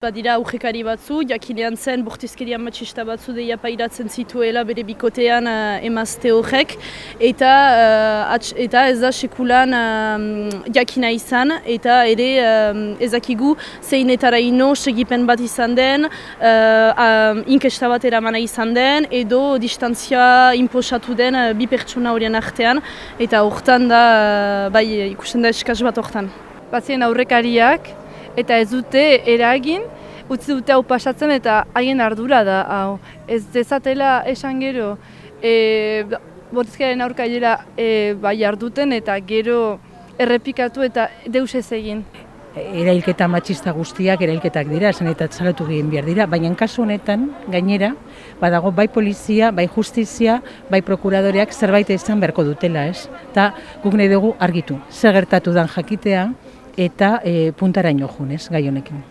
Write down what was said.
Badira aurrekari batzu, jakinean zen bortizkeria matxista batzu deia pairatzen zituela bere bikotean uh, emazte horrek eta, uh, eta ez da sekulan uh, jakina izan eta ere uh, ezakigu zeinetara ino segipen bat izan den, uh, uh, inkesta bat eramana izan den edo distantzia imposatu den uh, bi pertsona horien artean eta hortan da, uh, bai ikusten da eskaz bat hortan. Bazien aurrekariak, eta ez dute eragin, utzi dute hau pasatzen eta haien ardura da hau. Ez dezatela esan gero, e, bortizkaren aurkailera e, bai arduten eta gero errepikatu eta deus ez egin. Erailketa matxista guztiak erailketak dira, esan eta txalatu egin behar dira, baina kasu honetan, gainera, badago bai polizia, bai justizia, bai prokuradoreak zerbait izan beharko dutela, ez? Eta guk nahi dugu argitu, zer gertatu dan jakitea, eta e, puntaraino junez, gai honekin.